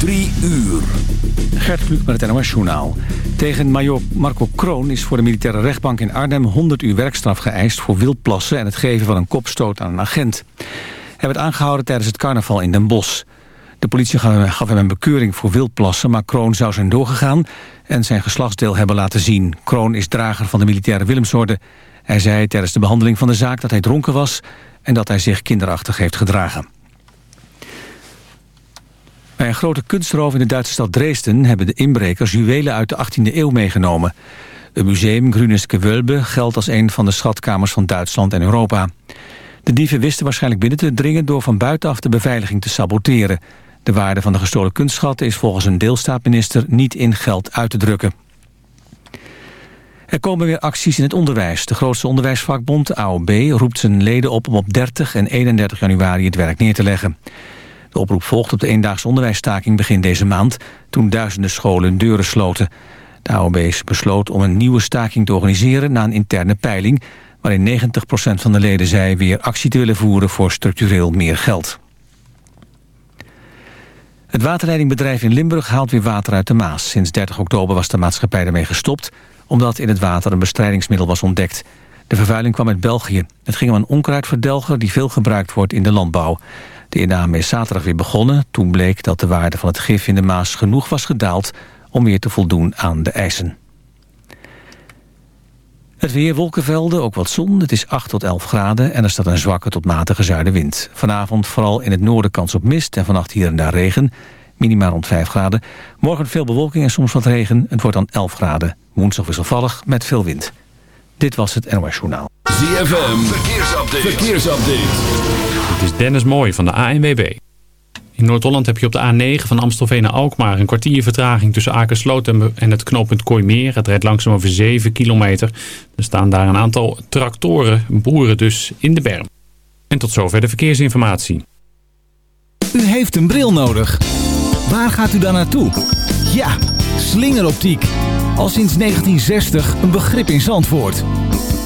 Drie uur. Gert Kluk met het NOS Journaal. Tegen major Marco Kroon is voor de militaire rechtbank in Arnhem 100 uur werkstraf geëist voor wildplassen en het geven van een kopstoot aan een agent. Hij werd aangehouden tijdens het carnaval in Den Bosch. De politie gaf hem een bekeuring voor wildplassen, maar Kroon zou zijn doorgegaan en zijn geslachtsdeel hebben laten zien. Kroon is drager van de militaire Willemsorde. Hij zei tijdens de behandeling van de zaak dat hij dronken was en dat hij zich kinderachtig heeft gedragen. Bij een grote kunstroof in de Duitse stad Dresden... hebben de inbrekers juwelen uit de 18e eeuw meegenomen. Het museum Grünes Gewölbe geldt als een van de schatkamers van Duitsland en Europa. De dieven wisten waarschijnlijk binnen te dringen... door van buitenaf de beveiliging te saboteren. De waarde van de gestolen kunstschatten is volgens een deelstaatminister... niet in geld uit te drukken. Er komen weer acties in het onderwijs. De grootste onderwijsvakbond, AOB, roept zijn leden op om op 30 en 31 januari het werk neer te leggen. De oproep volgt op de eendaagse onderwijsstaking begin deze maand... toen duizenden scholen deuren sloten. De AOB's besloot om een nieuwe staking te organiseren... na een interne peiling waarin 90% van de leden zei... weer actie te willen voeren voor structureel meer geld. Het waterleidingbedrijf in Limburg haalt weer water uit de Maas. Sinds 30 oktober was de maatschappij ermee gestopt... omdat in het water een bestrijdingsmiddel was ontdekt... De vervuiling kwam uit België. Het ging om een onkruidverdelger die veel gebruikt wordt in de landbouw. De inname is zaterdag weer begonnen. Toen bleek dat de waarde van het gif in de Maas genoeg was gedaald... om weer te voldoen aan de eisen. Het weer, wolkenvelden, ook wat zon. Het is 8 tot 11 graden en er staat een zwakke tot matige zuidenwind. Vanavond vooral in het noorden kans op mist en vannacht hier en daar regen. Minimaal rond 5 graden. Morgen veel bewolking en soms wat regen. Het wordt dan 11 graden. Woensdag wisselvallig met veel wind. Dit was het NOS Journaal. ZFM, verkeersupdate. verkeersupdate. Het is Dennis Mooij van de ANWB. In Noord-Holland heb je op de A9 van Amstelveen naar Alkmaar... een kwartier vertraging tussen Akersloot en het knooppunt Kooimeer. Het rijdt langzaam over 7 kilometer. Er staan daar een aantal tractoren, boeren dus, in de berm. En tot zover de verkeersinformatie. U heeft een bril nodig. Waar gaat u dan naartoe? Ja, slingeroptiek. Al sinds 1960 een begrip in Zandvoort.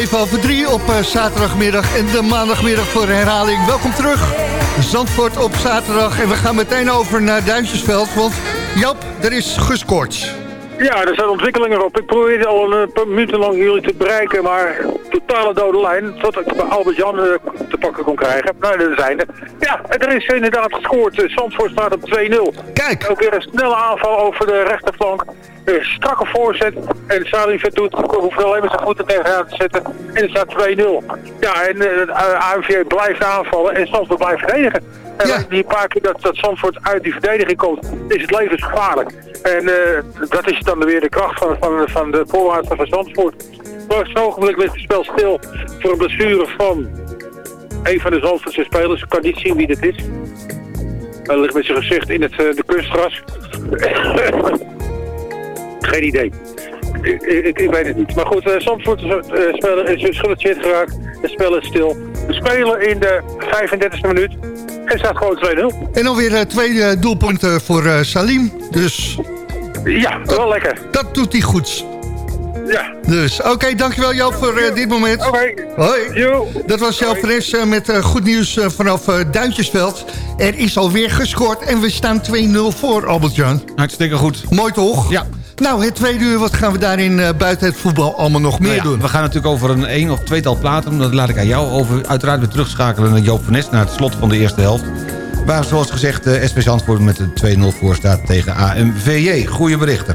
7 over 3 op eh, zaterdagmiddag en de maandagmiddag voor de herhaling. Welkom terug, Zandvoort op zaterdag. En we gaan meteen over naar Duintjesveld, want Jap, er is gescoord. Ja, er zijn ontwikkelingen op. Ik probeerde al een paar minuten lang jullie te bereiken, maar totale dode lijn. Tot ik bij Albert Jan eh, te pakken kon krijgen. Nou, dat zijn er. Ja, er is inderdaad gescoord. Eh, Zandvoort staat op 2-0. Kijk. Ook weer een snelle aanval over de rechterflank. Een strakke voorzet. En Salim Vertoet hoeft alleen maar zijn voeten tegenaan te zetten. En het staat 2-0. Ja, en uh, AMV blijft aanvallen en Zandvoort blijft verdedigen. En Ja. die paar keer dat, dat Zandvoort uit die verdediging komt, is het levensgevaarlijk. En eh, dat is dan weer de kracht van, van, van de voorwaarden van Zandvoort. Op het ogenblik ligt het spel stil voor een blessure van een van de Zandvoortse spelers. Ik kan niet zien wie dit is. Hij ligt met zijn gezicht in het, eh, de kunstgras. Geen idee. Ik, ik, ik weet het niet. Maar goed, uh, Zandvoort uh, speler is dus geblesseerd geraakt. Het spel is stil. We spelen in de 35e minuut. En staat gewoon 2-0. En alweer uh, twee uh, doelpunten voor uh, Salim. Dus... Ja, wel lekker. Dat doet hij goed. Ja. Dus, oké, okay, dankjewel Joop voor uh, dit moment. Oké. Okay. Hoi. Yo. Dat was Joop Fres uh, met uh, goed nieuws vanaf Duintjesveld. Er is alweer gescoord en we staan 2-0 voor, Albert-Jan. Hartstikke goed. Mooi toch? Ja. Nou, het tweede uur, wat gaan we daarin uh, buiten het voetbal allemaal nog meer nou ja, doen? We gaan natuurlijk over een één of tweetal platen. Dat laat ik aan jou over. Uiteraard weer terugschakelen naar Joop van Nes... naar het slot van de eerste helft. Waar, zoals gezegd, uh, SP Zandvoort met de 2-0 voor staat tegen AMVJ. Goeie berichten.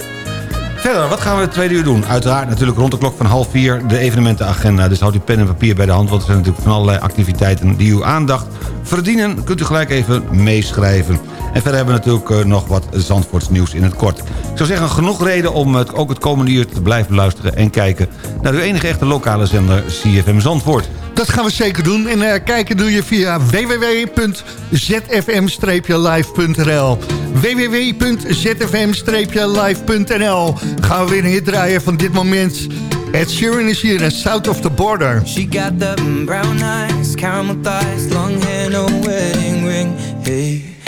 Verder, wat gaan we het tweede uur doen? Uiteraard natuurlijk rond de klok van half vier de evenementenagenda. Dus houd uw pen en papier bij de hand, want er zijn natuurlijk van allerlei activiteiten die uw aandacht verdienen. Kunt u gelijk even meeschrijven. En verder hebben we natuurlijk uh, nog wat Zandvoorts nieuws in het kort. Ik zou zeggen, genoeg reden om het, ook het komende uur te blijven luisteren... en kijken naar uw enige echte lokale zender CFM Zandvoort. Dat gaan we zeker doen. En uh, kijken doe je via www.zfm-live.nl www.zfm-live.nl Gaan we weer een hit draaien van dit moment. Ed Sheeran is hier en South of the Border. She got the brown eyes, caramel thighs, long hair, no wedding ring. Hey.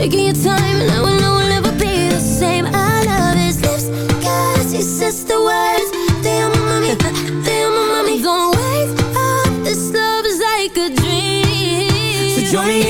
shaking your time, and I will know we'll never be the same. I love his lips, cause he says the words. Te amo, mami, te amo, mami. Don't wake up, this love is like a dream. So join me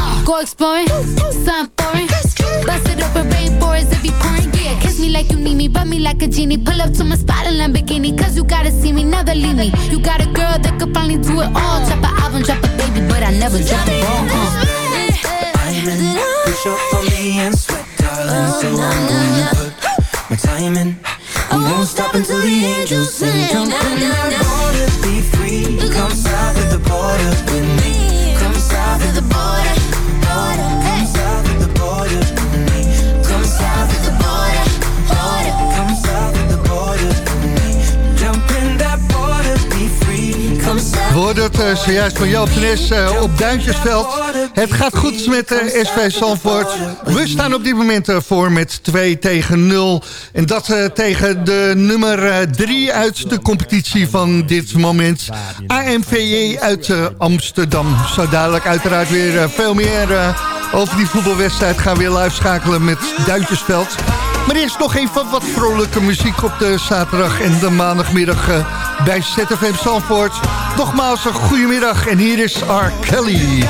go exploring, something foreign. Bust it open, rainforest if you pouring. Yeah, kiss me like you need me, rub me like a genie. Pull up to my spot in Lamborghini, cause you gotta see me, never leave me. You got a girl that could finally do it all. Drop an album, drop a baby, but I never drop a ball. Uh. Push up on me and sweat, darling. So I'm gonna put my time in. I won't stop until the angels sing. Jump in that water, be free. Come south of the border with me. Come south of the border. We hoorden het eh, zojuist van Joop Nes eh, op Duintjesveld. Het gaat goed met eh, SV Zandvoort. We staan op dit moment voor met 2 tegen 0. En dat tegen de nummer 3 uit de competitie van dit moment. AMVJ uit eh, Amsterdam. Zo dadelijk uiteraard weer veel meer over die voetbalwedstrijd. Gaan we weer live schakelen met Duintjesveld. Maar eerst nog even wat vrolijke muziek op de zaterdag en de maandagmiddag eh, bij ZFM Zandvoort. Nogmaals een goedemiddag en hier is R. Kelly.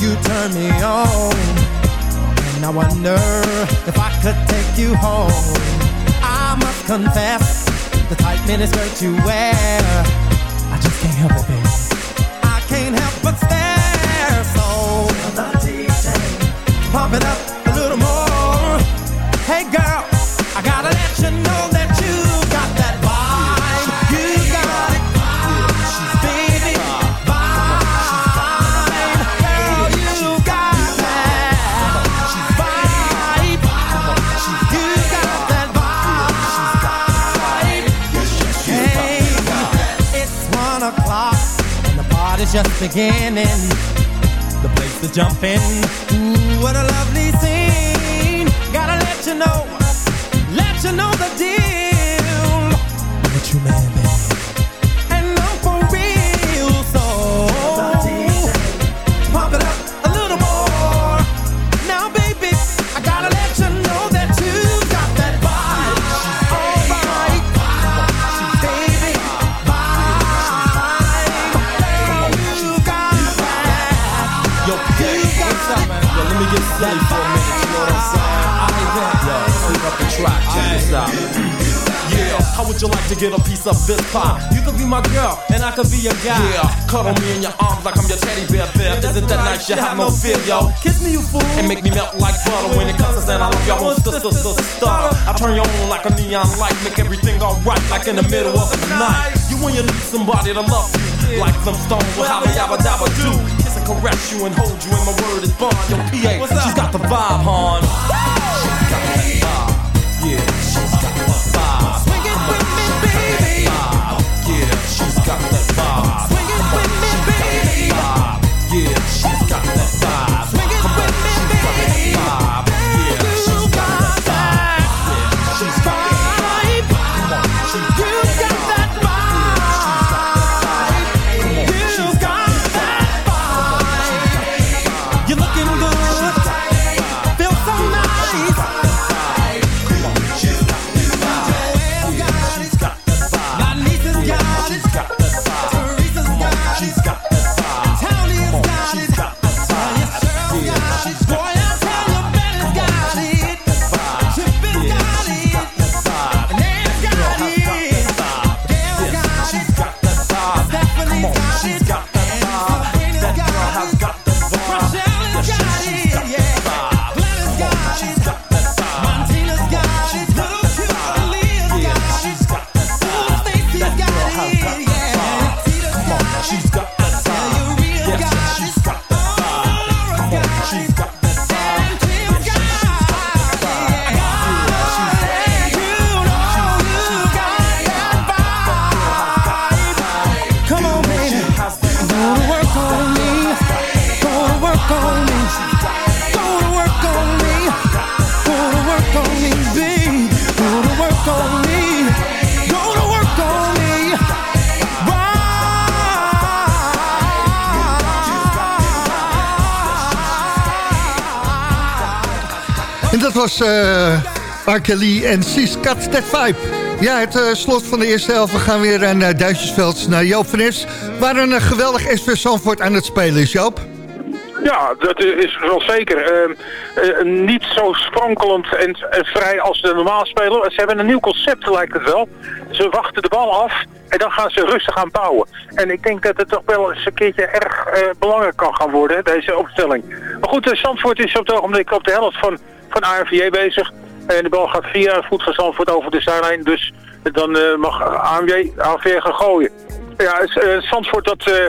You turn me on. And I wonder if I could take you home. I must confess, the tight miniskirt you wear. I just can't help it, baby. I can't help but stare. So, pump it up just beginning. The place to jump in. Ooh, what a lovely track. Check this out. Yeah, how would you like to get a piece of this pie? You could be my girl, and I could be your guy. Yeah, cuddle me in your arms like I'm your teddy bear. bear. Isn't that nice? You have no fear, yo. Kiss me, you fool, and make me melt like butter when it comes to saying I love y'all. Won't sister, sister, stutter. I turn you on like a neon light, make everything alright, like in the middle of the night. You when you need somebody to love you, like some stones will have a yabba dabba do. Kiss and caress you and hold you, and my word is bond. Yo, PA, she's got the vibe, hon. Was. Kelly en Got That Vibe. Ja, het eh, slot van de eerste helft. We gaan weer naar Duitsersveld, naar Joop van. Waar een eh, geweldig SV Zandvoort aan het spelen is, Joop. Ja, dat is wel zeker. Ehm, eh, niet zo sprankelend en, vrij als ze normaal spelen. Ze hebben een nieuw concept, lijkt het wel. Ze wachten de bal af en dan gaan ze rustig aan bouwen. En ik denk dat het toch wel eens een keertje erg belangrijk kan gaan worden, deze opstelling. Maar goed, uh, Zandvoort is op het ogenblik op de helft van, van ARVJ bezig. En de bal gaat via voet van Zandvoort over de zijlijn. Dus dan eh, mag AMJ AVJ gaan gooien. Ja, uh, Zandvoort dat... eh,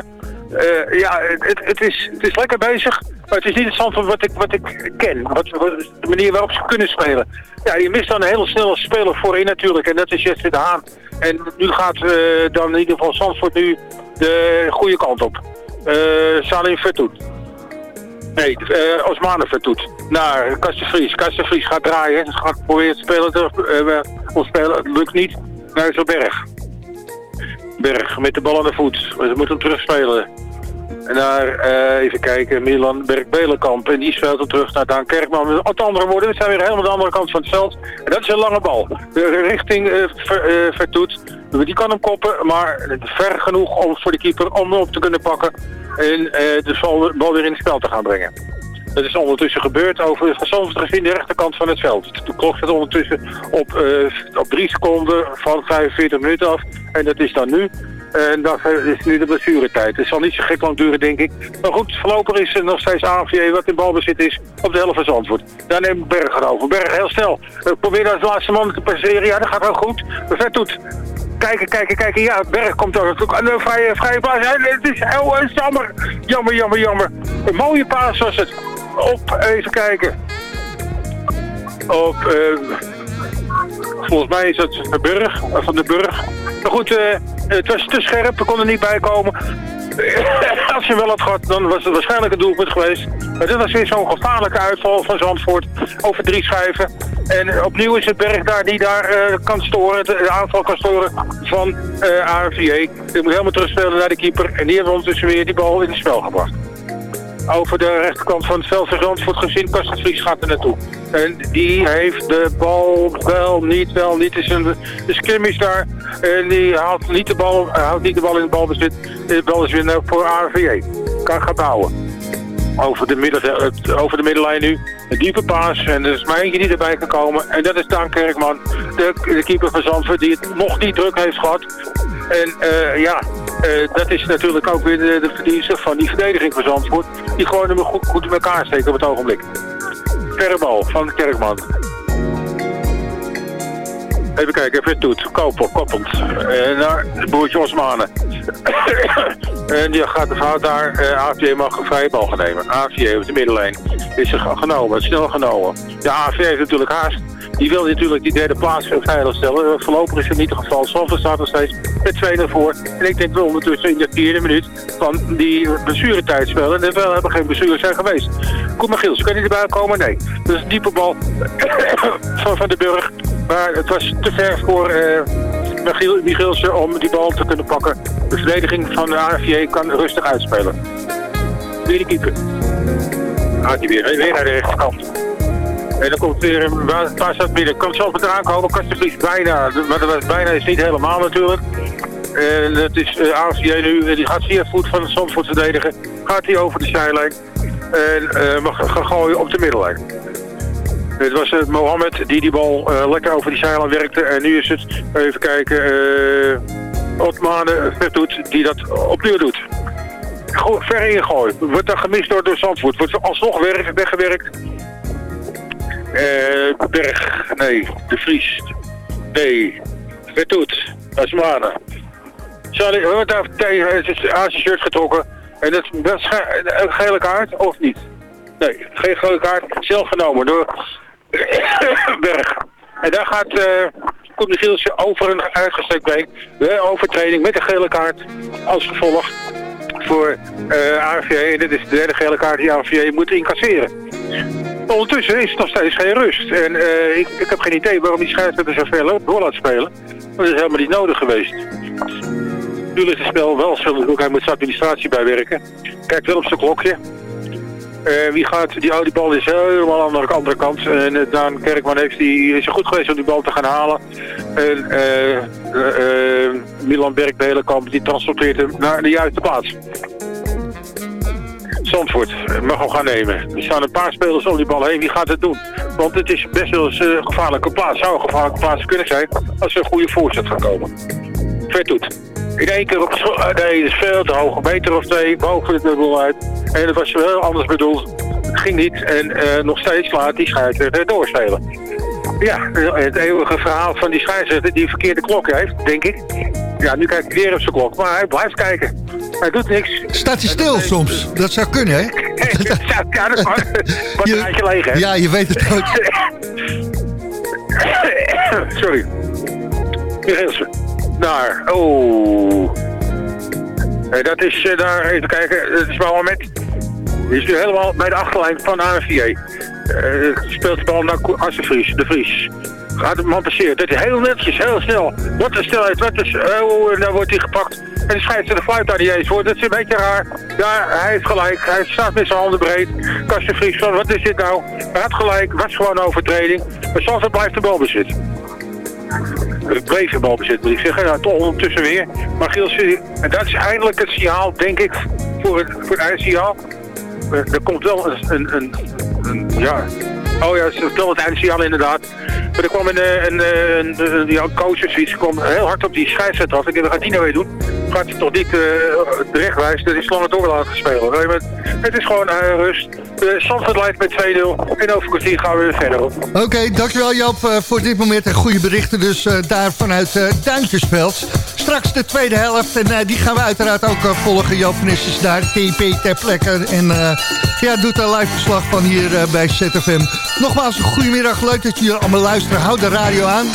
eh, ja, het, het, is, het is lekker bezig. Maar het is niet het Zandvoort wat ik, wat ik ken. Wat, de manier waarop ze kunnen spelen. Ja, je mist dan een hele snelle speler voorin natuurlijk. En dat is Jesse de Haan. En nu gaat eh, dan in ieder geval Zandvoort nu de goede kant op. Eh Salim Vertoet. Nee, Osmane Vertoet. Naar Kastenvries. Kastenvries gaat draaien. Gaat proberen te spelen te eh, ontspelen. Het lukt niet. Naar Zoberg. Berg met de bal aan de voet. Ze moeten hem terugspelen. En daar, eh, even kijken, Milan Berg-Belenkamp. En die speelt hem terug naar Daan Kerkman. Met andere woorden, we zijn weer helemaal de andere kant van het veld. En dat is een lange bal. De richting ver, Vertoet. Die kan hem koppen, maar ver genoeg om voor de keeper om op te kunnen pakken. En eh, de bal, weer in het spel te gaan brengen. Dat is ondertussen gebeurd over van gezien de rechterkant van het veld. De klok staat ondertussen op, eh, op drie seconden van 45 minuten af. En dat is dan nu. En dat is nu de blessuretijd. Het zal niet zo gek lang duren, denk ik. Maar goed, voorlopig is er nog steeds AVJ wat in balbezit is op de helft van Zandvoort. Daar neemt Berger over. Berger heel snel. Probeer de laatste man te passeren. Ja, dat gaat wel goed. Vet doet. Kijken, kijken, kijken. Ja, Berg komt ook. En een vrije, vrije. En het is heel uh, jammer. Jammer, jammer, jammer. Een mooie paas was het. Op, even kijken. Op, eh, volgens mij is het de Burg, eh, van de Burg. Maar goed, eh, het was te scherp, we konden niet bij komen. Als je wel had gehad, dan was het waarschijnlijk een doelpunt geweest. Maar dit was weer zo'n gevaarlijke uitval van Zandvoort over drie schijven. En opnieuw is het Berg daar die daar eh, kan storen, de, aanval kan storen van eh AFVA. Die moet helemaal terugspelen naar de keeper. En die hebben ondertussen weer die bal in het spel gebracht over de rechterkant van het veld van Zandvoort gezien. Kastenvries gaat er naartoe. En die heeft de bal wel niet, wel niet. Het is een, een skirmish daar. En die haalt niet de bal, hij houdt niet de bal in de balbezit. De bal is weer voor ARVJ. Kan gaan bouwen. over de, midden, het- over de middenlijn nu. Een diepe paas en er is maar eentje die erbij kan komen. En dat is Daan Kerkman, de, de keeper van Zandvoort, die het nog niet druk heeft gehad. En eh, ja, eh, dat is natuurlijk ook weer de, de verdienste van die verdediging van Zandvoort. Die gewoon hem goed, goed in elkaar steken op het ogenblik. Verre bal van Kerkman. Even kijken, even doet. Koppel, koppelt. En naar Boertje Osmanen. en die gaat de fout daar. eh AVJ mag een vrije bal gaan nemen. AVJ op de middenlijn. Is er genomen, snel genomen. De AVJ heeft natuurlijk haast. Die wil natuurlijk die derde plaats veilig stellen. Voorlopig is het niet geval. Zandvoort staat nog steeds met 2-0 voor. En ik denk wel ondertussen in de vierde minuut van die blessuretijd spelen. En wel hebben geen blessures zijn geweest. Koen Giels, kan hij erbij komen? Nee. Dat is een diepe bal van Van den Burg. Maar het was te ver voor eh Michiel, Michielsen om die bal te kunnen pakken. De verdediging van de AFJ kan rustig uitspelen. Weer die keeper. Gaat hij weer, weer naar de rechterkant. En dan komt weer een waar staat midden. Kan zelf met eraan komen, Kastenvlies bijna. Maar dat was bijna is niet helemaal natuurlijk. En dat is uh, nu, die gaat via voet van het Zandvoort verdedigen. Gaat hij over de zijlijn. En eh, mag gaan gooien op de middellijn. Het was uh, Mohammed die die bal lekker over die zijlijn werkte. En nu is het, even kijken, uh, Otmane Vertoet die dat opnieuw doet. Go ver ingegooid. Wordt dan gemist door, door Zandvoort. Wordt alsnog weg, weggewerkt. Berg, nee. De Vries. Nee. Vertoet. Osmane. Charlie, we hebben daar tegen het zijn shirt getrokken. En dat, is een gele kaart, of niet? Nee, geen gele kaart. Zelf genomen door Berg. En daar gaat uh, Koen Gielsen over een uitgestrekt been. De overtreding met een gele kaart als gevolg voor uh. En dit is de derde gele kaart die AVJ moet incasseren. Ondertussen is het nog steeds geen rust. En uh, ik, ik heb geen idee waarom die scheidsrechter zo ver door laat spelen. Dat is helemaal niet nodig geweest. Nu ligt het spel wel zo. Hij moet zijn administratie bijwerken. Kijkt wel op zijn klokje. Uh, wie gaat, die oude bal is helemaal aan de andere kant. En uh, Daan Kerkman heeft die, is goed geweest om die bal te gaan halen. En uh, Milan Berg de hele die transporteert hem naar de juiste plaats. Zandvoort mag hem gaan nemen. Er staan een paar spelers om die bal heen. Wie gaat het doen? Want het is best wel eens een gevaarlijke plaats. Zou een gevaarlijke plaats kunnen zijn als er een goede voorzet gaat komen. Vet doet. In één keer op nee, dat is veel te hoog. Een meter of twee boven het dubbel uit. En dat was wel anders bedoeld. Ging niet. En nog steeds laat die scheidsrechter doorspelen. Ja, het eeuwige verhaal van die scheidsrechter die verkeerde klok heeft, denk ik. Ja, nu kijkt hij weer op zijn klok. Maar hij blijft kijken. Hij doet niks. Staat hij stil soms? Dat zou kunnen, hè? ja, dat kan. Wat je leeg, hè? Ja, je weet het ook. Sorry. Daar. Oh. Dat is uh, daar, even kijken, dat is Mohamed. Die is nu helemaal bij de achterlijn van AFVA. Uh, speelt de bal naar Assenvries, de Vries. Gaat de man passeert. Dat is heel netjes, heel snel. Wat een snelheid, wat is... Oh, dan wordt hij gepakt. En de de fluit daar niet eens voor. Dat is een beetje raar. Ja, hij heeft gelijk. Hij staat met zijn handen breed. Kastenvries van, wat is dit nou? Hij had gelijk, was gewoon overtreding. Maar Zandvoort blijft de bal bleef in balbezit, moet ik zeggen. Ja, toch ondertussen weer. Maar Giels, en dat is eindelijk het signaal, denk ik, voor het, voor het eindsignaal. Er komt wel een, een, een, een ja... Oh ja, is wel het eindsignaal inderdaad. Maar er kwam een, een, een, een, een coach of iets, kwam heel hard op die scheidsrechter af. Ik denk, wat gaat die nou weer doen? Gaat hij toch niet uh, terechtwijzen? Dat is langer door laten spelen. Nee, het is gewoon rust. Uh, Zandvoort leidt met 2-0. En over kwartier gaan we weer verder. Oké, dankjewel Joop voor dit moment en goede berichten. Dus daar vanuit Duintjesveld. Straks de tweede helft. En die gaan we uiteraard ook volgen. Joop is daar, TP ter plekke. En ja, doet een live verslag van hier bij ZFM. Nogmaals goedemiddag. Leuk dat jullie allemaal luisteren. Houd de radio aan.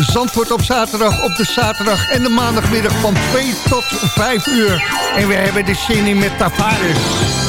Zandvoort op zaterdag, op de zaterdag en de maandagmiddag van 2 tot 5 uur. En we hebben de zin in met Tavares.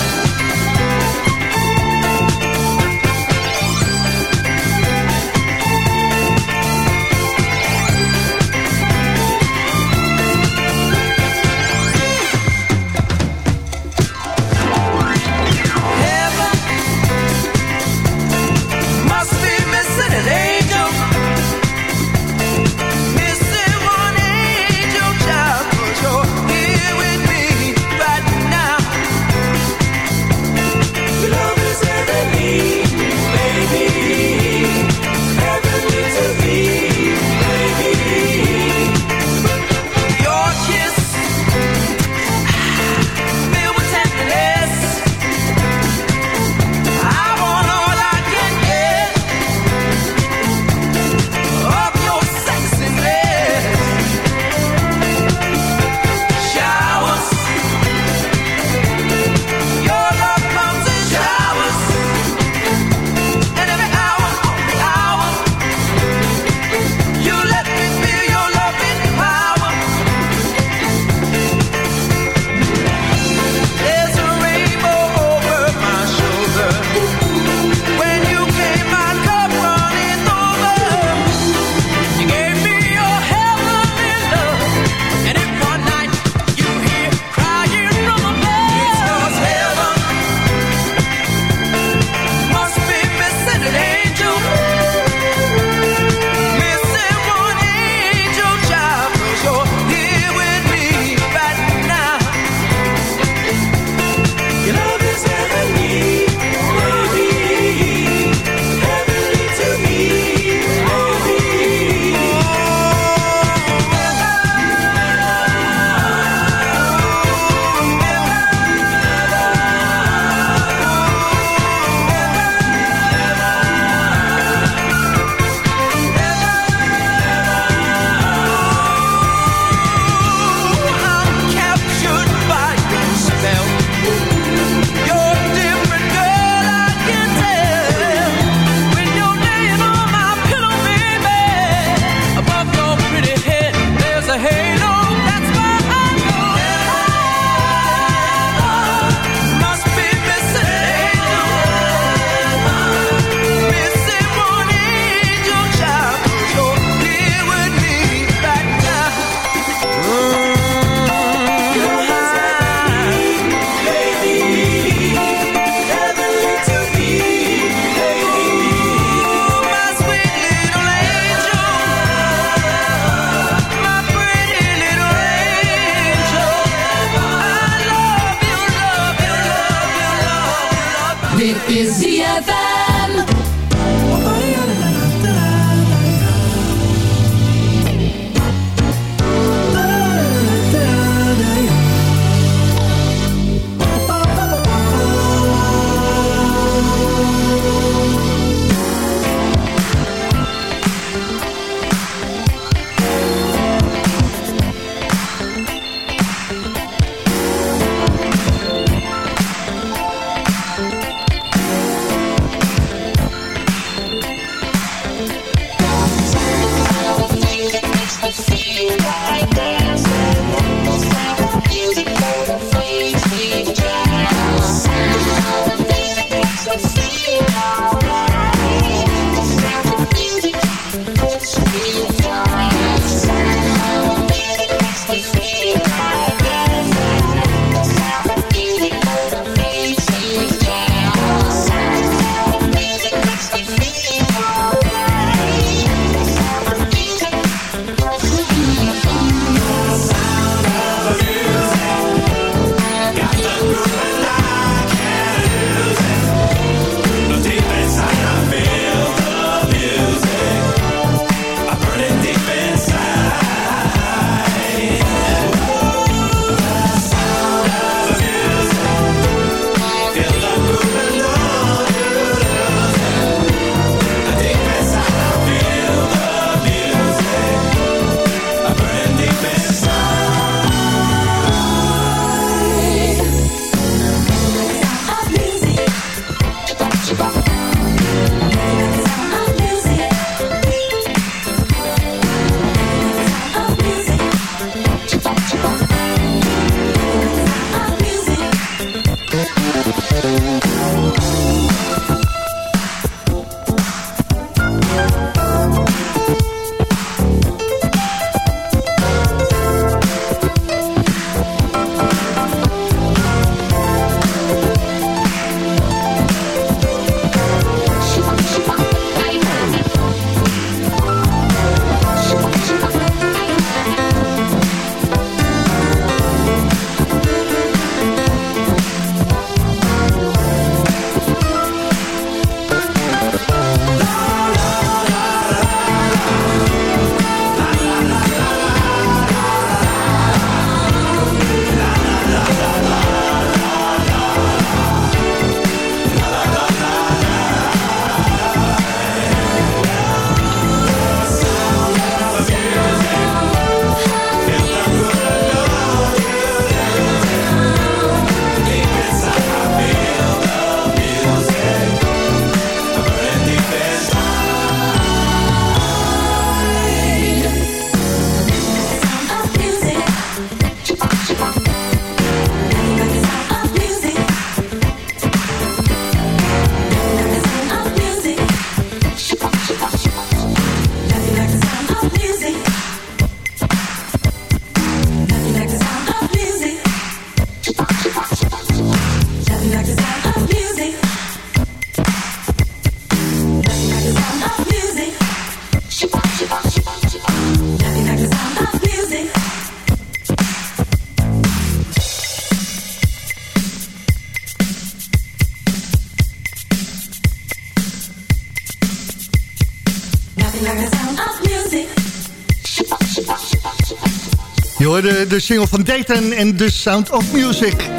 De single van Dayton en The Sound of Music.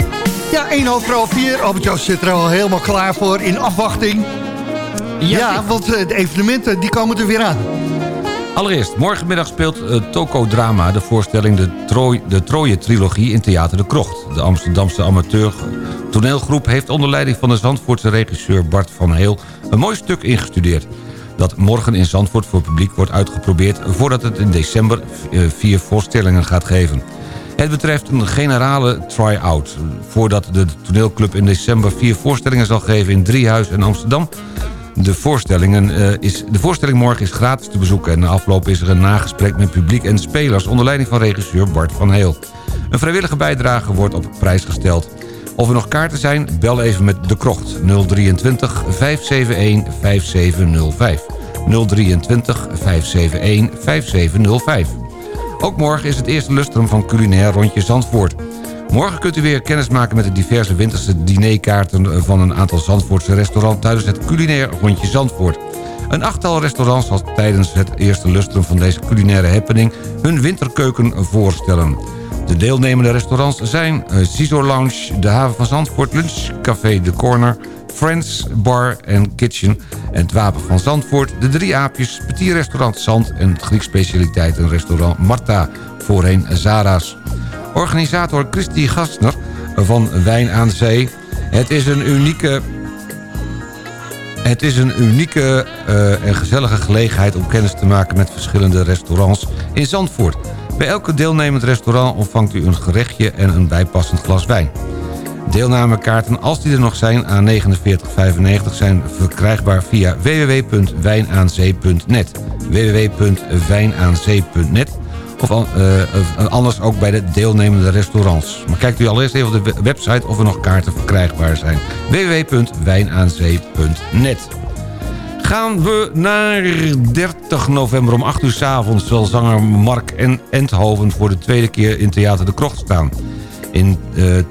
Ja, 1 over half 4. Albert-Jan zit er al helemaal klaar voor in afwachting. Ja, want eh, de evenementen die komen er weer aan. Allereerst, morgenmiddag speelt uh, Toko Drama de voorstelling De, Trooi, de Troje-trilogie in Theater de Krocht. De Amsterdamse amateur toneelgroep heeft onder leiding van de Zandvoortse regisseur Bart van Heel... een mooi stuk ingestudeerd. Dat morgen in Zandvoort voor publiek wordt uitgeprobeerd... voordat het in december uh, vier voorstellingen gaat geven. Het betreft een generale try-out. Voordat de toneelclub in december vier voorstellingen zal geven in Driehuis en Amsterdam... De, voorstellingen, uh, is, de voorstelling morgen is gratis te bezoeken... en na afloop is er een nagesprek met publiek en spelers... onder leiding van regisseur Bart van Heel. Een vrijwillige bijdrage wordt op prijs gesteld. Of er nog kaarten zijn, bel even met De Krocht 023 571 5705. 023 571 5705. Ook morgen is het eerste lustrum van culinair rondje Zandvoort. Morgen kunt u weer kennismaken met de diverse winterse dinerkaarten van een aantal Zandvoortse restaurants tijdens het culinair rondje Zandvoort. Een achttal restaurants zal tijdens het eerste lustrum van deze culinaire happening hun winterkeuken voorstellen. De deelnemende restaurants zijn Ciso Lounge, de Haven van Zandvoort, Lunch Café De Corner, Friends Bar and Kitchen en het Wapen van Zandvoort, de Drie Aapjes, Petit Restaurant Zand en het Grieks specialiteitenrestaurant Marta, voorheen Zara's. Organisator Christy Gastner van Wijn aan Zee. Het is een unieke... Het is een unieke uh, en gezellige gelegenheid om kennis te maken met verschillende restaurants in Zandvoort. Bij elke deelnemend restaurant ontvangt u een gerechtje en een bijpassend glas wijn. Deelnamekaarten, als die er nog zijn, aan 49,95 zijn verkrijgbaar via www.wijnaanzee.net www.wijnaanzee.net of uh, anders ook bij de deelnemende restaurants. Maar kijkt u allereerst even op de website of er nog kaarten verkrijgbaar zijn. www.wijnaanzee.net Gaan we naar 30 november om 8 uur s avonds... zal zanger Mark en Enthoven voor de tweede keer in Theater de Krocht staan. In uh, uh,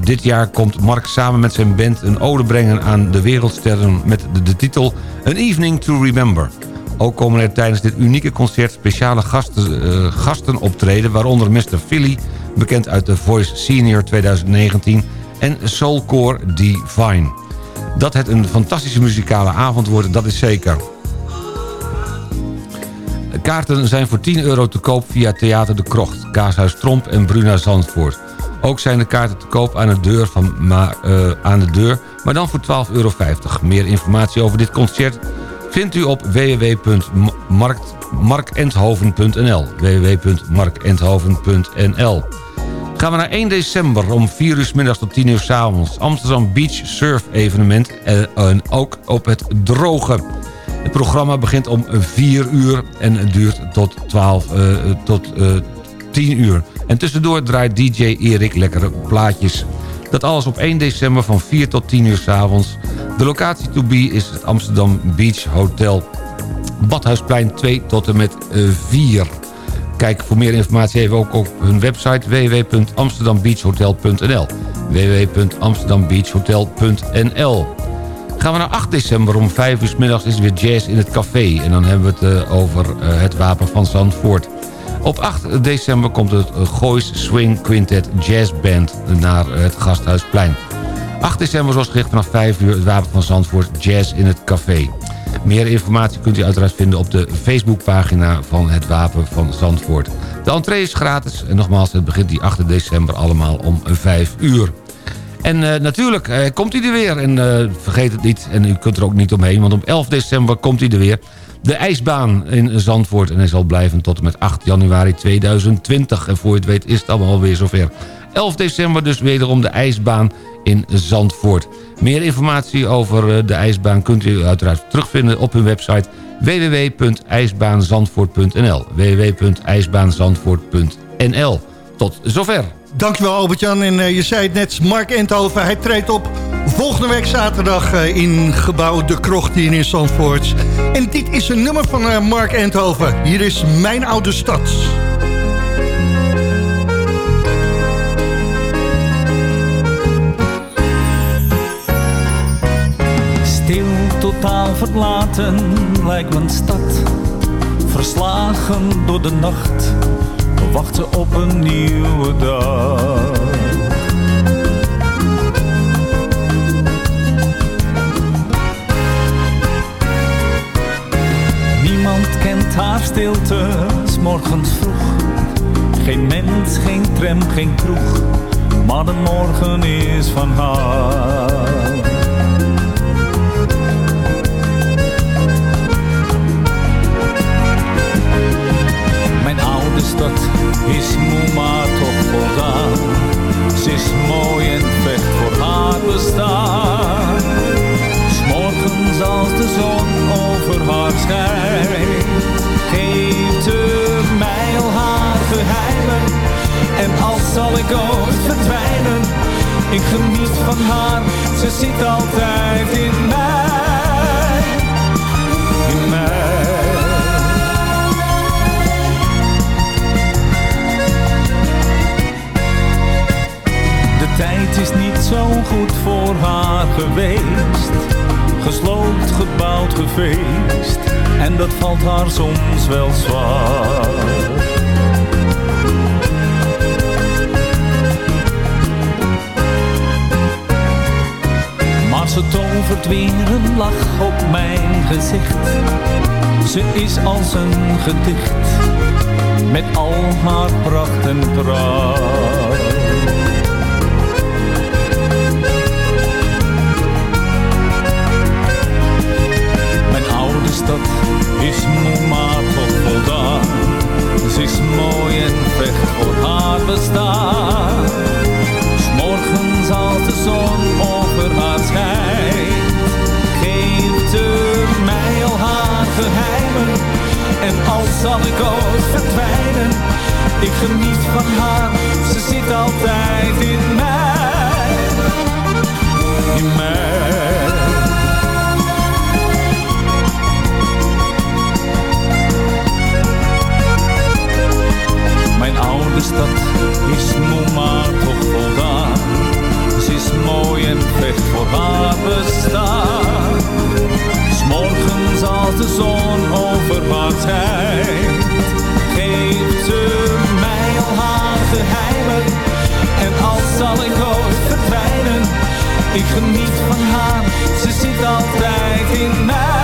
dit jaar komt Mark samen met zijn band een ode brengen aan de wereldsterren... met de, titel An Evening to Remember... Ook komen er tijdens dit unieke concert speciale gasten, uh, gasten optreden... waaronder Mr. Philly, bekend uit The Voice Senior 2019... en Soulcore Divine. Dat het een fantastische muzikale avond wordt, dat is zeker. Kaarten zijn voor 10 euro te koop via Theater de Krocht... Kaashuis Tromp en Bruna Zandvoort. Ook zijn de kaarten te koop aan de deur, van, maar, uh, aan de deur maar dan voor 12,50 euro. Meer informatie over dit concert vindt u op www.markenthoven.nl www.markenthoven.nl Gaan we naar 1 december om 4 uur middags tot 10 uur s avonds. Amsterdam Beach Surf evenement en ook op het droge. Het programma begint om 4 uur en duurt tot, 12, uh, tot uh, 10 uur. En tussendoor draait DJ Erik lekkere plaatjes. Dat alles op 1 december van 4 tot 10 uur s avonds. De locatie to be is het Amsterdam Beach Hotel. Badhuisplein 2 tot en met 4. Kijk voor meer informatie even ook op hun website www.amsterdambeachhotel.nl www.amsterdambeachhotel.nl Gaan we naar 8 december om 5 uur s middags is weer jazz in het café. En dan hebben we het uh, over uh, het wapen van Zandvoort. Op 8 december komt het Goois Swing Quintet Jazz Band naar het Gasthuisplein. 8 december zoals gericht vanaf 5 uur het Wapen van Zandvoort Jazz in het Café. Meer informatie kunt u uiteraard vinden op de Facebookpagina van het Wapen van Zandvoort. De entree is gratis en nogmaals, het begint die 8 december allemaal om 5 uur. En uh, natuurlijk uh, komt hij er weer en uh, vergeet het niet en u kunt er ook niet omheen... want op 11 december komt hij er weer de ijsbaan in Zandvoort. En hij zal blijven tot en met 8 januari 2020. En voor je het weet is het allemaal weer zover. 11 december dus wederom de ijsbaan in Zandvoort. Meer informatie over de ijsbaan kunt u uiteraard terugvinden op hun website www.ijsbaanzandvoort.nl www.ijsbaanzandvoort.nl Tot zover. Dankjewel Albert-Jan. En uh, je zei het net, Mark Enthoven, hij treedt op volgende week zaterdag uh, in gebouw De Krocht hier in Zandvoort. En dit is een nummer van Mark Enthoven. Hier is Mijn Oude Stad. Totaal verlaten, lijkt mijn stad Verslagen door de nacht, we wachten op een nieuwe dag. Niemand kent haar stilte, s morgens vroeg. Geen mens, geen tram, geen kroeg, maar de morgen is van haar. Oude stad is moe, maar toch voldaan. Ze is mooi en vecht voor haar bestaan. S'morgens als de zon over haar schijnt, geeft ze mij haar geheimen. En als zal ik ooit verdwijnen, ik geniet van haar, ze zit altijd in mij. Geweest. Gesloopt, gebouwd, gefeest. En dat valt haar soms wel zwaar. Maar ze tovert weer een lach op mijn gezicht. Ze is als een gedicht. Met al haar pracht en pracht. Stad is moe maar toch voldaan. Ze is mooi en vecht voor haar bestaan. S'morgens als de zon over haar schijnt, geeft ze mij al haar geheimen. En al zal ik ooit verdwijnen, ik geniet van haar, ze zit altijd in mij. In mij. Stad is moe maar toch voldaan. Ze is mooi en vecht voor haar bestaan. S'morgens als de zon over haar schijnt, geeft ze mij al haar geheimen. En al zal ik ooit verdwijnen, ik geniet van haar, ze zit altijd in mij.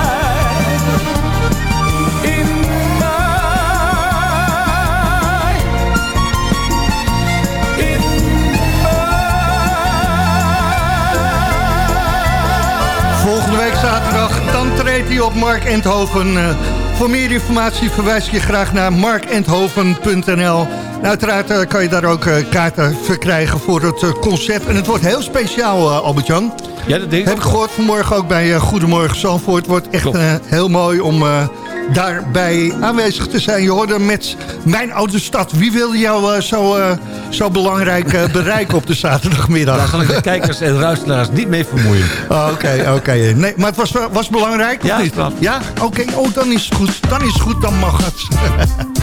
Zaterdag, dan treedt hij op Mark Endhoven. Eh, voor meer informatie verwijs ik je graag naar markendhoven.nl. En Uiteraard eh, kan je daar ook eh, kaarten verkrijgen voor het concert. En het wordt heel speciaal, Albert-Jan. Ja, dat denk ik Heb ik gehoord vanmorgen ook bij Goedemorgen Zandvoort. Het wordt echt heel mooi om daarbij aanwezig te zijn. Je hoorde met Mijn Oude Stad. Wie wil jou eh, zo, eh, zo belangrijk eh, bereiken op de zaterdagmiddag? Daar zal ik de kijkers en luisteraars niet mee vermoeien. Oh, Oké, oké. Nee, maar het was, was belangrijk, of Ja, niet? Ja? Oké, oh, dan is het goed. Dan is het goed, dan mag het.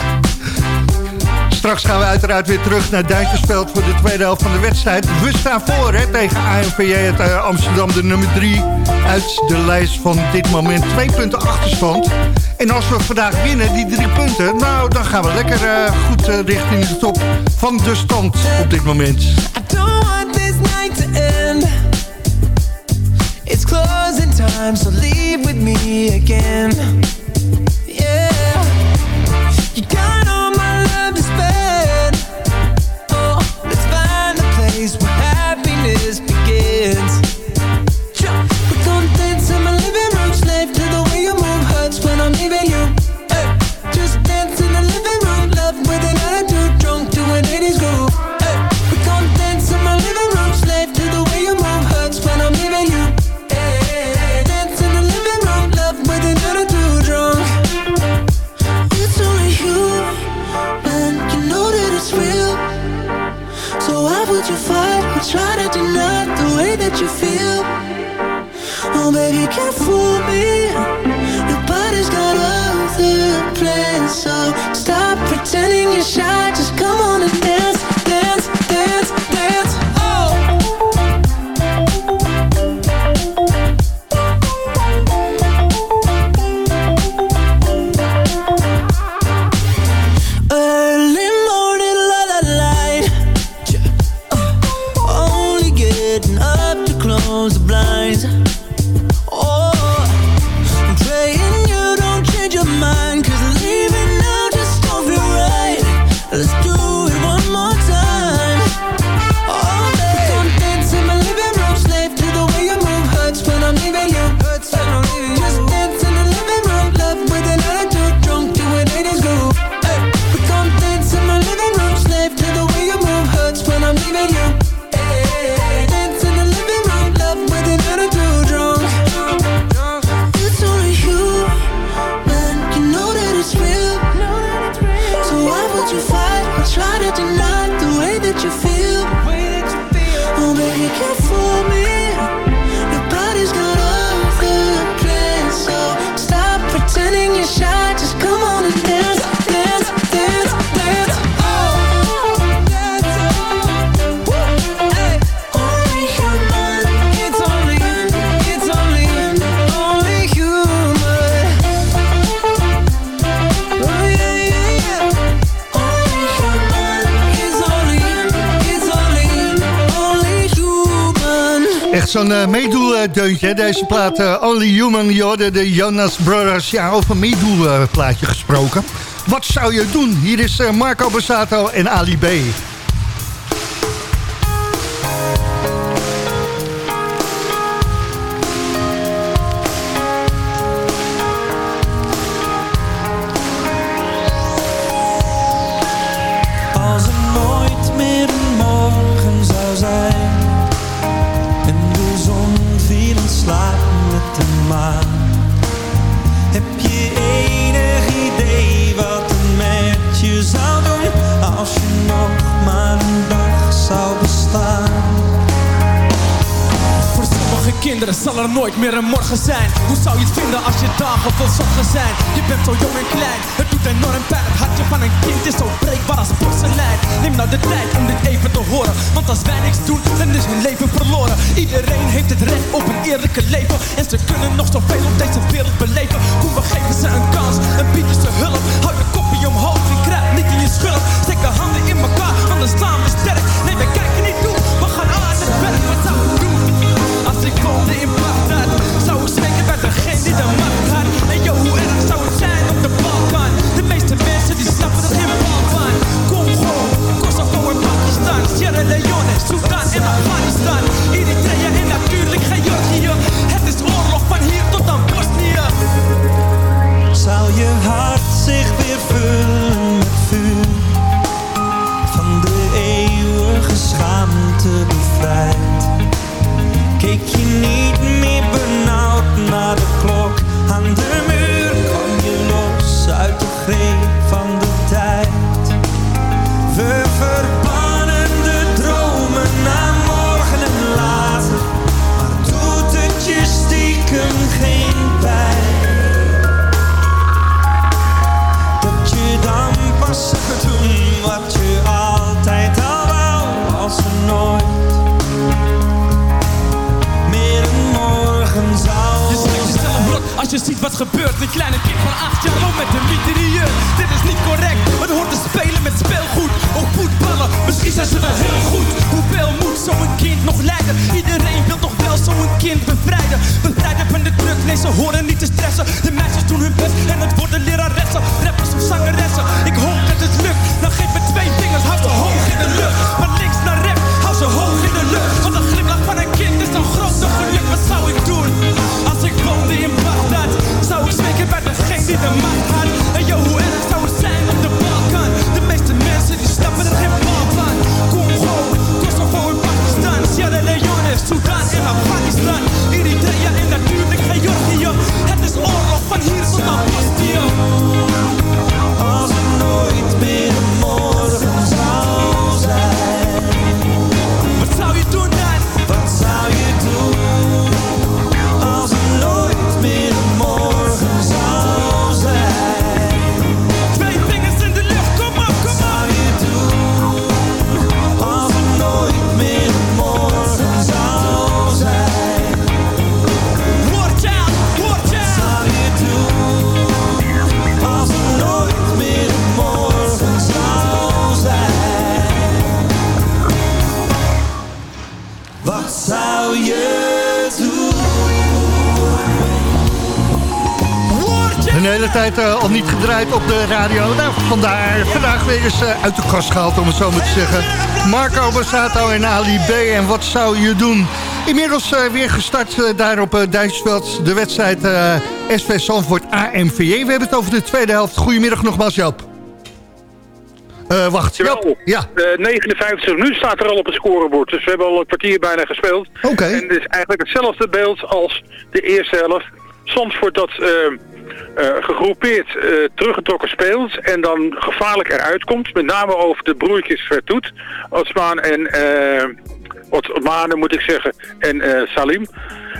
Straks gaan we uiteraard weer terug naar Duitsersveld voor de tweede helft van de wedstrijd. We staan voor hè, tegen ANVJ het eh, Amsterdam, de nummer 3 uit de lijst van dit moment. Twee punten achterstand. En als we vandaag winnen, die drie punten, nou, dan gaan we lekker eh, goed eh, richting de top van de stand op dit moment. I don't want this night to end. It's closing time, so leave with me again. Deze plaat uh, Only Human, hoorde de Jonas Brothers. Ja, over meedoel-plaatje gesproken. Wat zou je doen? Hier is uh, Marco Bassato en Ali B. maan Heb je enig idee wat er met je zou doen Als je nog maar dag zou bestaan? Voor sommige kinderen zal er nooit meer een morgen zijn. Hoe zou je het vinden als je dagen vol zorgen zijn? Je bent zo jong en klein, enorm pijn Het hartje van een kind is zo breekbaar als porselein. Neem nou de tijd om dit even te horen Want als wij niks doen, dan is hun leven verloren. Iedereen heeft het recht op een eerlijke leven En ze kunnen nog zoveel op deze wereld beleven. Kom, we geven ze een kans en bieden ze hulp. Hou je kopje omhoog en kruip niet in je schulp. Steek de handen in elkaar, anders staan we sterk. Nee, we kijken niet toe, we gaan aan het werk. Wat zou doen? Als ik woonde in nada je ziet wat gebeurt. Een kleine kind van acht jaar loopt met een mitrailleur Dit is niet correct, het hoort te spelen met speelgoed Ook voetballen, misschien zijn ze wel heel goed. Hoeveel moet zo'n kind nog leiden? Iedereen wil toch wel zo'n kind bevrijden? Bevrijden van de druk, nee ze horen niet te stressen. De meisjes doen hun best en het worden leraressen. Rappers of zangeressen, ik hoop dat het lukt. Dan geef me twee vingers, hou ze hoog in de lucht. Van links naar rechts, hou ze hoog in de lucht. Want een glimlach van een kind is een grote geluk. Wat zou ik doen? Woonde in Bagdad Zou ik spreken bij degene die de macht had? En yo, hoe erg zou hele tijd eh, al niet gedraaid op de radio. Nou, vandaar vandaag weer eens eh, uit de kast gehaald, om het zo maar te zeggen. Marco Bassato en Ali B. En wat zou je doen? Inmiddels eh, weer gestart daar op uh, Duitsveld. De wedstrijd SV Zandvoort AMVJ. We hebben het over de tweede helft. Goedemiddag nogmaals, Joop. Eh, wacht, Joop. Ja. Eh, 59 nu staat er al op het scorebord. Dus we hebben al een kwartier bijna gespeeld. Oké. En het is eigenlijk hetzelfde beeld als de eerste helft. Soms wordt dat eh, gegroepeerd eh, teruggetrokken speelt en dan gevaarlijk eruit komt. Met name over de broertjes Vertoet, Osman en uh, Otmane moet ik zeggen, en eh, Salim.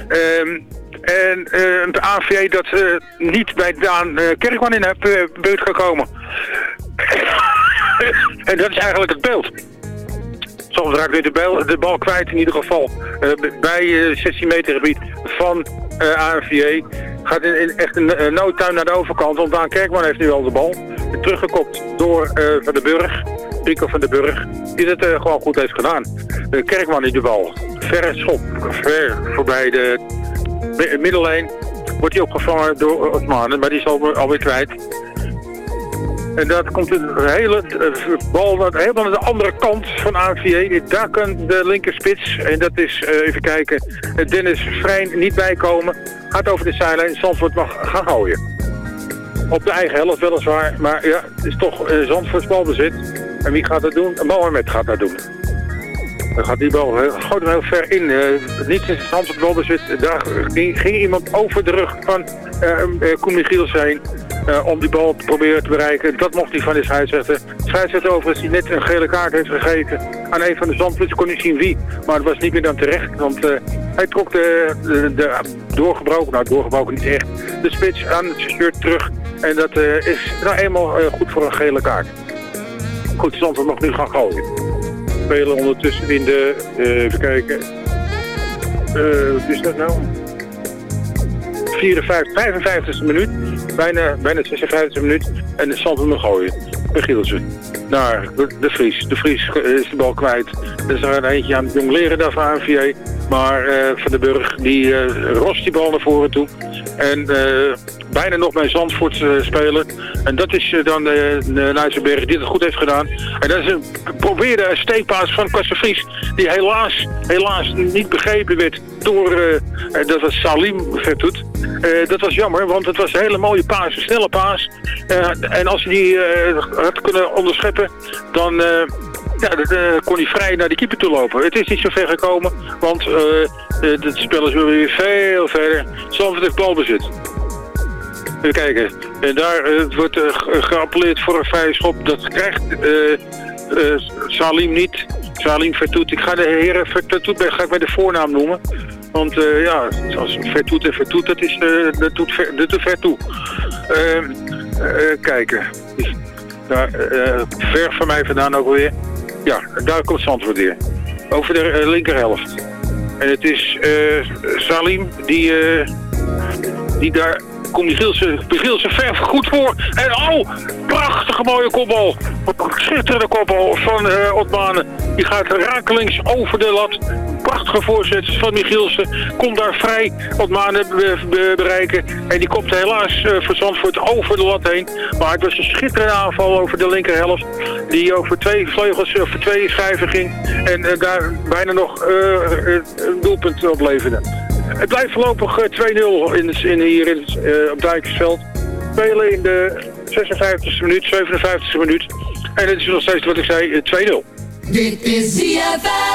Ehm, en de AVJ dat eh, niet bij Daan eh, Kerkman in de beurt gekomen. en dat is eigenlijk het beeld. Soms raakt nu de bal, de bal kwijt in ieder geval. Eh, bij het 16 meter gebied van uh, ANVA. Gaat in, echt een noodtuin naar de overkant. Want Daan Kerkman heeft nu al de bal. Teruggekopt door uh, Van den Burg. Rico van den Burg. Die het gewoon goed heeft gedaan. Kerkman in de bal. verre schop, ver voorbij de mi- middellijn, wordt hij opgevangen door Osmanen, maar die is al, alweer kwijt. En dat komt een hele eh, bal naar, helemaal naar de andere kant van AVA. Daar kan de linkerspits, en dat is, eh, even kijken, eh, Dennis Vrijn niet bijkomen. Gaat over de zijlijn, Zandvoort mag gaan gooien. Op de eigen helft weliswaar, maar ja, het is toch uh, Zandvoorts balbezit. En wie gaat dat doen? Mohamed gaat dat doen. Dan gaat die bal gooit hem heel ver in. eh, niet in Zandvoort balbezit. Daar ging, iemand over de rug van uh, Koen heen. om die bal te proberen te bereiken. Dat mocht hij van de scheidsrechter. De scheidsrechter overigens die net een gele kaart heeft gegeven aan een van de Zandvoorts. kon niet zien wie. Maar het was niet meer dan terecht. Want hij trok de, de, doorgebroken, nou doorgebroken niet echt, de spits aan het shirt terug. En dat is nou eenmaal goed voor een gele kaart. Goed, Zandvoort mag nu gaan gooien. Spelen ondertussen in de, eh, even kijken, Eh, wat is dat nou? 54, 55 minuut, bijna, bijna 56 minuut. En de Zandvoort mag gooien. Gielsen naar de, Vries. De Vries eh, is de bal kwijt. Er is een eentje aan het jongleren daar van ANVA. Maar Van den Burg die eh, rost die bal naar voren toe. En bijna nog bij Zandvoort eh, spelen. En dat is eh, dan eh Nijsselberg die het goed heeft gedaan. En dat is een probeerde een steekpaas van Kasse Vries. Die helaas, helaas niet begrepen werd door, eh, eh, dat was Salim Vertoet. Eh dat was jammer, want het was een hele mooie paas, een snelle paas. Eh, en als hij die eh, had kunnen onderscheppen, dan... eh, ja, eh, kon hij vrij naar de keeper toe lopen. Het is niet zo ver gekomen, want eh eh, het spel is weer veel verder. Zandvoort heeft balbezit. Even kijken. En daar eh, wordt eh, ge- geappelleerd voor een vrije schop. Dat krijgt Salim niet. Salim Vertoet. Ik ga de heren Vertoet bij, ga ik bij de voornaam noemen. Want ja, als Vertoet en Vertoet, dat, is, dat doet ver, dat doet ver toe. Eh, eh, kijken. Daar, eh, ver van mij vandaan ook weer. Ja, daar komt Zandvoort weer. Over de linkerhelft. En het is Salim die, die daar komt die Gielsen, die Gielsen ver goed voor. En oh, prachtige mooie kopbal. Schitterende kopbal van eh Otmanen. Die gaat rakelings over de lat. Prachtige voorzet van Michielsen. Komt daar vrij Otmanen be- be- bereiken. En die komt helaas eh voor Zandvoort over de lat heen. Maar het was een schitterende aanval over de linkerhelft. Die over twee vleugels, over twee schijven ging. En eh, daar bijna nog eh, eh, een doelpunt opleverde. Het blijft voorlopig eh, 2-0 in, het- in, hier in, eh, op Dijkersveld. Spelen in de 56e minuut, 57e minuut. En het is nog steeds wat ik zei, eh, 2-0. Dit is ZFM.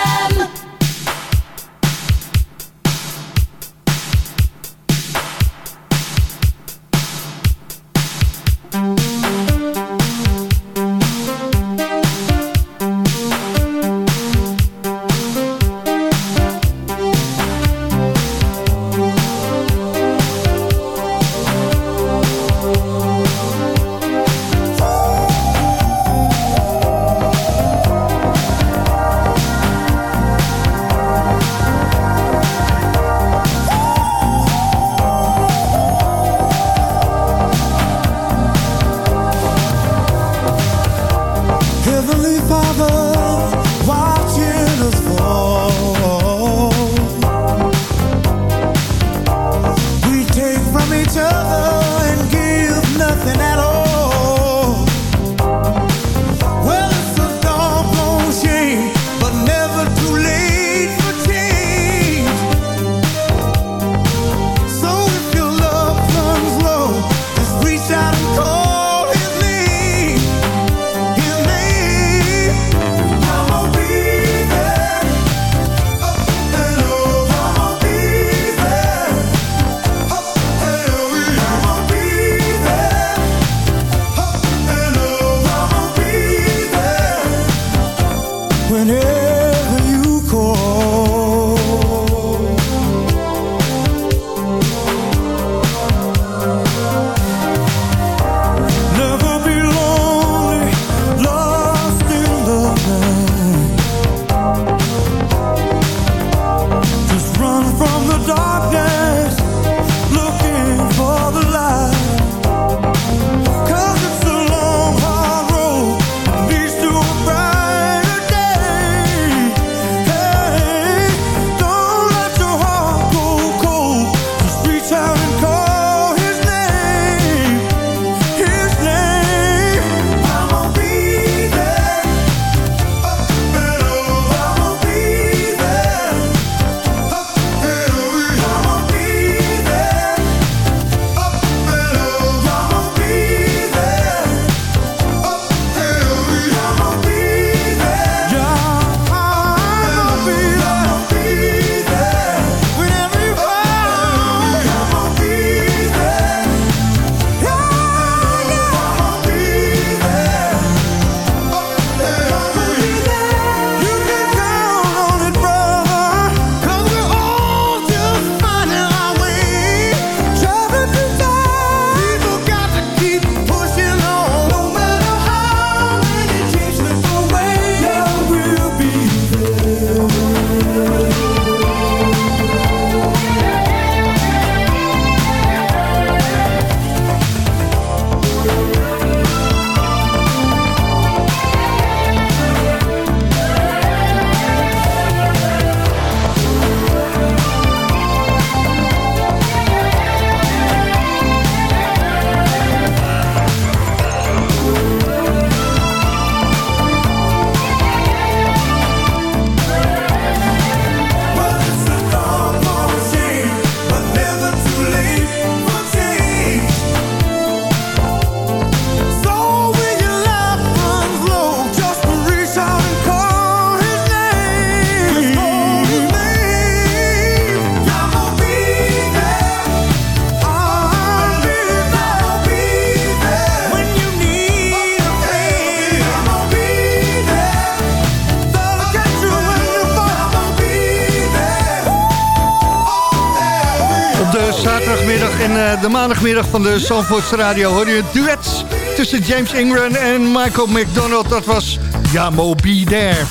maandagmiddag van de Zandvoorts Radio hoorde je een duet tussen James Ingram en Michael McDonald. Dat was Jamo Be There.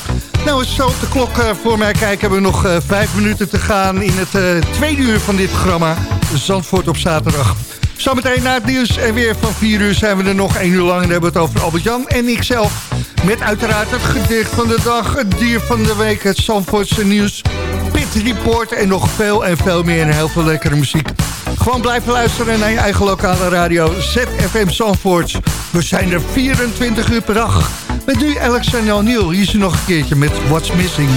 Nou, als zo op de klok eh, voor mij kijken hebben we nog eh, vijf minuten te gaan in het eh, tweede uur van dit programma. Zandvoort op zaterdag. Zometeen na het nieuws en weer van vier uur zijn we er nog 1 uur lang. Dan hebben we het over Albert-Jan en ikzelf. Met uiteraard het gedicht van de dag, het dier van de week, het Zandvoortse nieuws... Pit Report en nog veel en veel meer en heel veel lekkere muziek. Gewoon blijven luisteren naar je eigen lokale radio ZFM Zandvoort. We zijn er 24 uur per dag. Met nu Alex en nieuw. Hier is nog een keertje met What's Missing.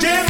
Jim.